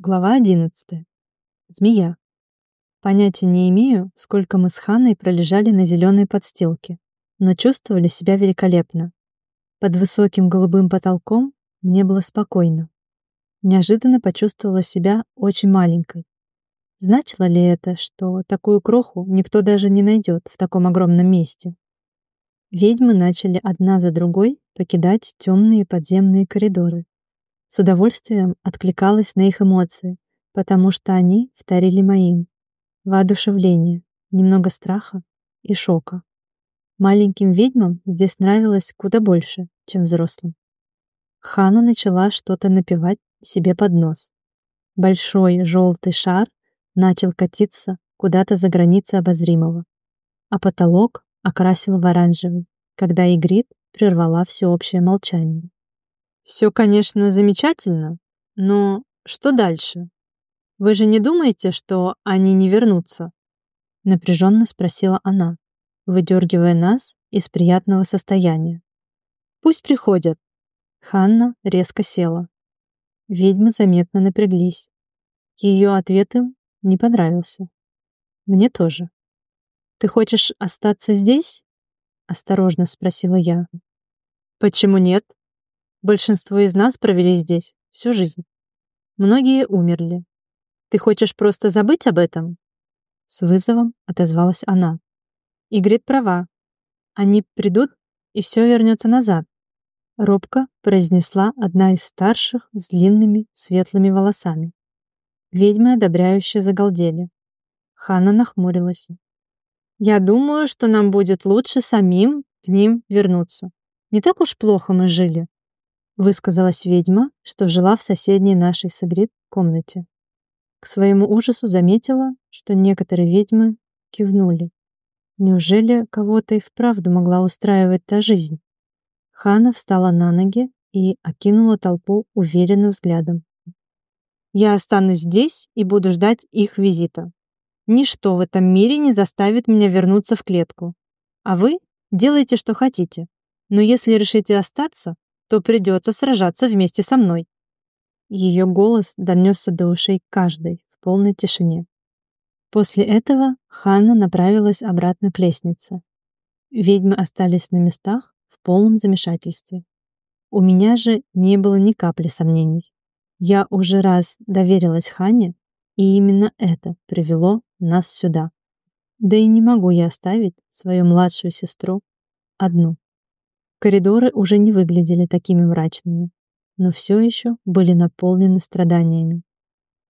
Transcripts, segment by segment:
Глава 11. Змея. Понятия не имею, сколько мы с Ханной пролежали на зеленой подстилке, но чувствовали себя великолепно. Под высоким голубым потолком мне было спокойно. Неожиданно почувствовала себя очень маленькой. Значило ли это, что такую кроху никто даже не найдет в таком огромном месте? Ведьмы начали одна за другой покидать темные подземные коридоры, с удовольствием откликалась на их эмоции, потому что они вторили моим. Воодушевление, немного страха и шока. Маленьким ведьмам здесь нравилось куда больше, чем взрослым. Хана начала что-то напевать себе под нос. Большой желтый шар начал катиться куда-то за границы обозримого, а потолок окрасил в оранжевый, когда Игрит прервала всеобщее молчание. Все, конечно, замечательно, но что дальше? Вы же не думаете, что они не вернутся? Напряженно спросила она, выдергивая нас из приятного состояния. Пусть приходят. Ханна резко села. Ведьмы заметно напряглись. Ее ответ им не понравился. Мне тоже. «Ты хочешь остаться здесь?» — осторожно спросила я. «Почему нет?» Большинство из нас провели здесь всю жизнь. Многие умерли. Ты хочешь просто забыть об этом? С вызовом отозвалась она. Игрит права. Они придут, и все вернется назад. Робко произнесла одна из старших с длинными светлыми волосами. Ведьмы одобряюще загалдели. Хана нахмурилась. «Я думаю, что нам будет лучше самим к ним вернуться. Не так уж плохо мы жили высказалась ведьма, что жила в соседней нашей с Игрит комнате. К своему ужасу заметила, что некоторые ведьмы кивнули. Неужели кого-то и вправду могла устраивать та жизнь? Хана встала на ноги и окинула толпу уверенным взглядом. «Я останусь здесь и буду ждать их визита. Ничто в этом мире не заставит меня вернуться в клетку. А вы делайте, что хотите. Но если решите остаться, то придется сражаться вместе со мной. Ее голос донесся до ушей каждой в полной тишине. После этого Ханна направилась обратно к лестнице. Ведьмы остались на местах в полном замешательстве. У меня же не было ни капли сомнений. Я уже раз доверилась Хане, и именно это привело нас сюда. Да и не могу я оставить свою младшую сестру одну. Коридоры уже не выглядели такими мрачными, но все еще были наполнены страданиями.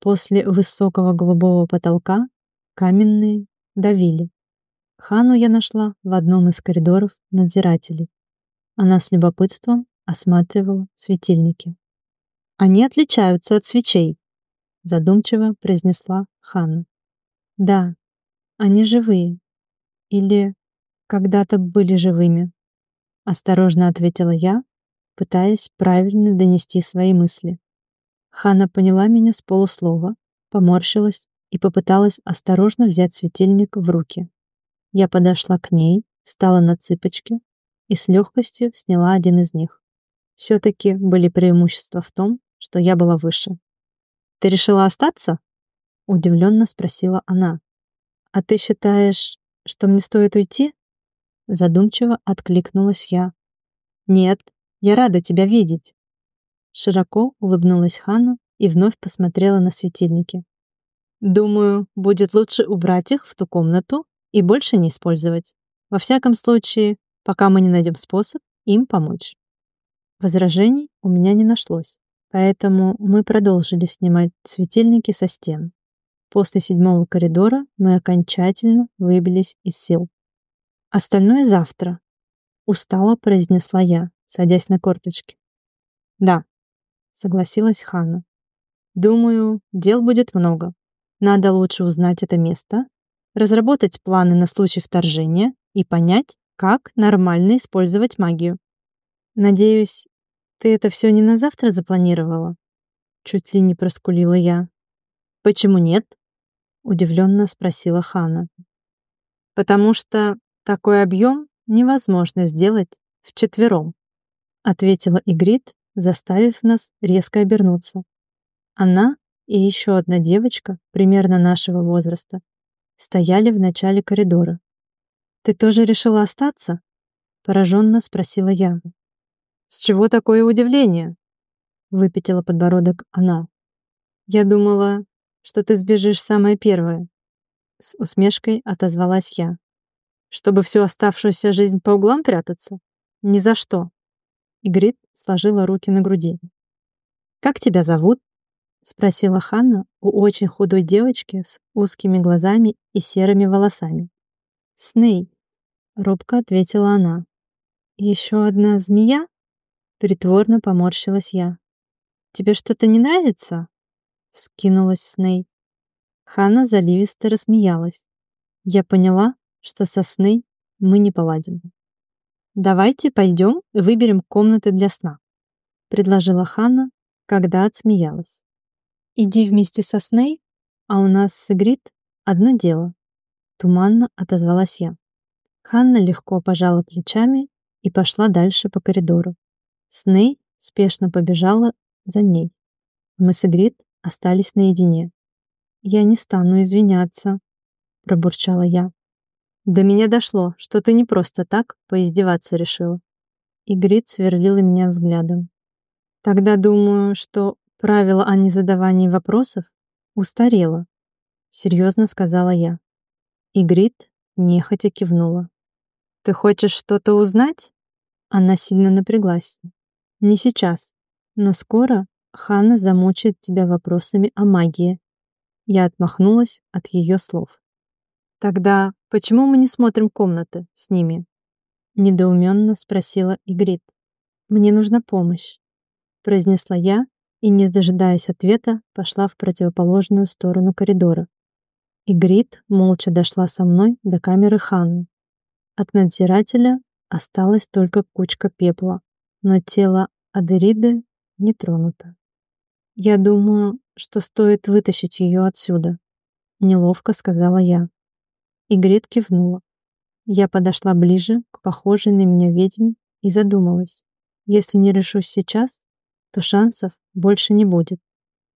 После высокого голубого потолка каменные давили. Хану я нашла в одном из коридоров надзирателей. Она с любопытством осматривала светильники. «Они отличаются от свечей», — задумчиво произнесла Хана. «Да, они живые. Или когда-то были живыми», Осторожно ответила я, пытаясь правильно донести свои мысли. Хана поняла меня с полуслова, поморщилась и попыталась осторожно взять светильник в руки. Я подошла к ней, встала на цыпочки и с легкостью сняла один из них. Все-таки были преимущества в том, что я была выше. «Ты решила остаться?» — удивленно спросила она. «А ты считаешь, что мне стоит уйти?» Задумчиво откликнулась я. «Нет, я рада тебя видеть». Широко улыбнулась Ханна и вновь посмотрела на светильники. «Думаю, будет лучше убрать их в ту комнату и больше не использовать. Во всяком случае, пока мы не найдем способ им помочь». Возражений у меня не нашлось, поэтому мы продолжили снимать светильники со стен. После седьмого коридора мы окончательно выбились из сил. Остальное завтра, устало произнесла я, садясь на корточки. Да, согласилась Ханна. Думаю, дел будет много. Надо лучше узнать это место, разработать планы на случай вторжения и понять, как нормально использовать магию. Надеюсь, ты это все не на завтра запланировала? Чуть ли не проскулила я. Почему нет? Удивленно спросила Хана. Потому что такой объем невозможно сделать вчетвером, ответила Игрит, заставив нас резко обернуться. Она и еще одна девочка, примерно нашего возраста, стояли в начале коридора. «Ты тоже решила остаться?» — пораженно спросила я. «С чего такое удивление?» — выпятила подбородок она. «Я думала, что ты сбежишь самая первая», — с усмешкой отозвалась я. «Чтобы всю оставшуюся жизнь по углам прятаться? Ни за что!» Игрит сложила руки на груди. «Как тебя зовут?» — спросила Ханна у очень худой девочки с узкими глазами и серыми волосами. «Сней», — робко ответила она. «Еще одна змея?» — притворно поморщилась я. «Тебе что-то не нравится?» — вскинулась Сней. Ханна заливисто рассмеялась. Я поняла, что со Сней мы не поладим. «Давайте пойдем и выберем комнаты для сна», — предложила Ханна, когда отсмеялась. «Иди вместе со Сней, а у нас с Игрит одно дело», — туманно отозвалась я. Ханна легко пожала плечами и пошла дальше по коридору. Сней спешно побежала за ней. Мы с Игрит остались наедине. «Я не стану извиняться», — пробурчала я. До меня дошло, что ты не просто так поиздеваться решила. Игрит сверлила меня взглядом. Тогда думаю, что правило о незадавании вопросов устарело, серьезно сказала я. Игрит нехотя кивнула. Ты хочешь что-то узнать? Она сильно напряглась. Не сейчас, но скоро Ханна замучает тебя вопросами о магии. Я отмахнулась от ее слов. Тогда почему мы не смотрим комнаты с ними? Недоуменно спросила Игрит. Мне нужна помощь, произнесла я и, не дожидаясь ответа, пошла в противоположную сторону коридора. Игрит молча дошла со мной до камеры Ханны. От надзирателя осталась только кучка пепла, но тело Адериды не тронуто. «Я думаю, что стоит вытащить ее отсюда», — неловко сказала я. Игрит кивнула. Я подошла ближе к похожей на меня ведьме и задумалась. Если не решусь сейчас, то шансов больше не будет.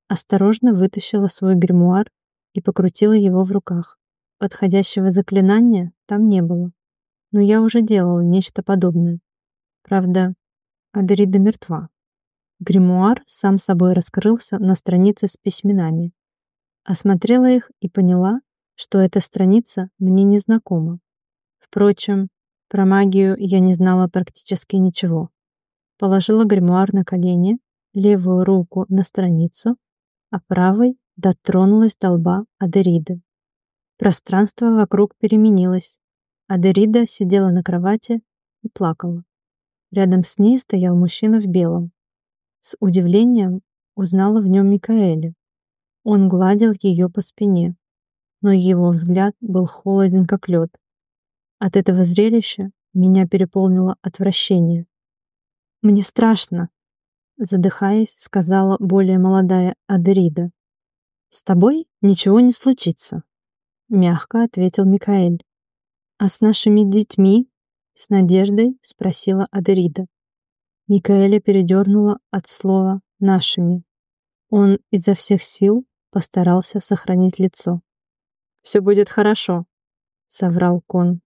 Осторожно вытащила свой гримуар и покрутила его в руках. Подходящего заклинания там не было. Но я уже делала нечто подобное. Правда, Адерида мертва. Гримуар сам собой раскрылся на странице с письменами. Осмотрела их и поняла, что эта страница мне не знакома. Впрочем, про магию я не знала практически ничего. Положила гримуар на колени, левую руку на страницу, а правой дотронулась до лба Адериды. Пространство вокруг переменилось. Адерида сидела на кровати и плакала. Рядом с ней стоял мужчина в белом. С удивлением узнала в нем Микаэля. Он гладил ее по спине но его взгляд был холоден, как лед. От этого зрелища меня переполнило отвращение. «Мне страшно», — задыхаясь, сказала более молодая Адерида. «С тобой ничего не случится», — мягко ответил Микаэль. «А с нашими детьми?» — с надеждой спросила Адерида. Микаэля передернула от слова «нашими». Он изо всех сил постарался сохранить лицо. Все будет хорошо», — соврал Кон.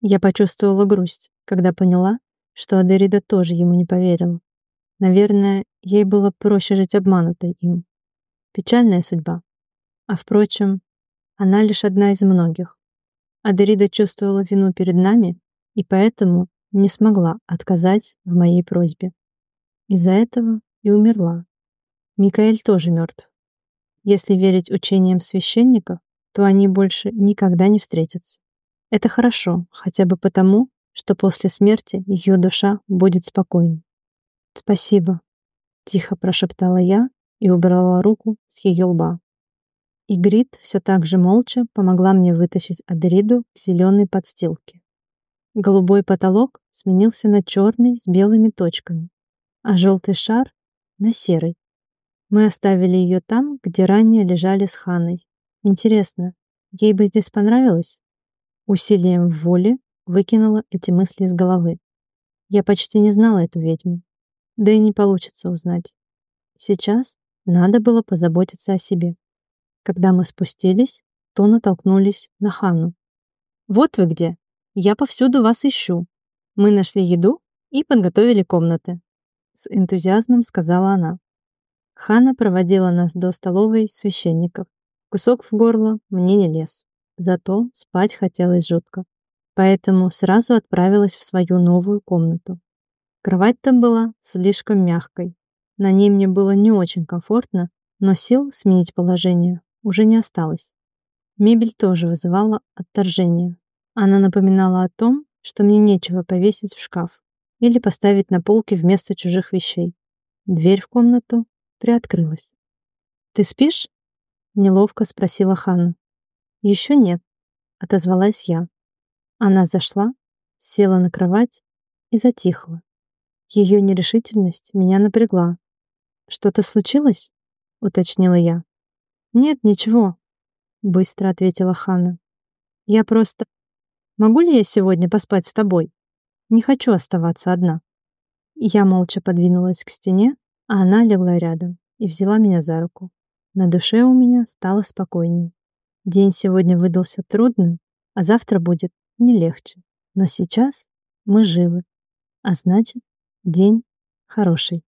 Я почувствовала грусть, когда поняла, что Адерида тоже ему не поверила. Наверное, ей было проще жить обманутой им. Печальная судьба. А впрочем, она лишь одна из многих. Адерида чувствовала вину перед нами и поэтому не смогла отказать в моей просьбе. Из-за этого и умерла. Микаэль тоже мертв. Если верить учениям священников, то они больше никогда не встретятся. Это хорошо, хотя бы потому, что после смерти ее душа будет спокойной. «Спасибо», — тихо прошептала я и убрала руку с ее лба. И все так же молча помогла мне вытащить Адериду к зеленой подстилке. Голубой потолок сменился на черный с белыми точками, а желтый шар — на серый. Мы оставили ее там, где ранее лежали с Ханой, Интересно, ей бы здесь понравилось? Усилием воли выкинула эти мысли из головы. Я почти не знала эту ведьму. Да и не получится узнать. Сейчас надо было позаботиться о себе. Когда мы спустились, то натолкнулись на Хану. «Вот вы где! Я повсюду вас ищу. Мы нашли еду и подготовили комнаты», — с энтузиазмом сказала она. Хана проводила нас до столовой священников. Кусок в горло мне не лез. Зато спать хотелось жутко. Поэтому сразу отправилась в свою новую комнату. Кровать там была слишком мягкой. На ней мне было не очень комфортно, но сил сменить положение уже не осталось. Мебель тоже вызывала отторжение. Она напоминала о том, что мне нечего повесить в шкаф или поставить на полке вместо чужих вещей. Дверь в комнату приоткрылась. «Ты спишь?» — неловко спросила Ханна. «Еще нет», — отозвалась я. Она зашла, села на кровать и затихла. Ее нерешительность меня напрягла. «Что-то случилось?» — уточнила я. «Нет, ничего», — быстро ответила Ханна. «Я просто... Могу ли я сегодня поспать с тобой? Не хочу оставаться одна». Я молча подвинулась к стене, а она легла рядом и взяла меня за руку. На душе у меня стало спокойней. День сегодня выдался трудным, а завтра будет не легче. Но сейчас мы живы, а значит, день хороший.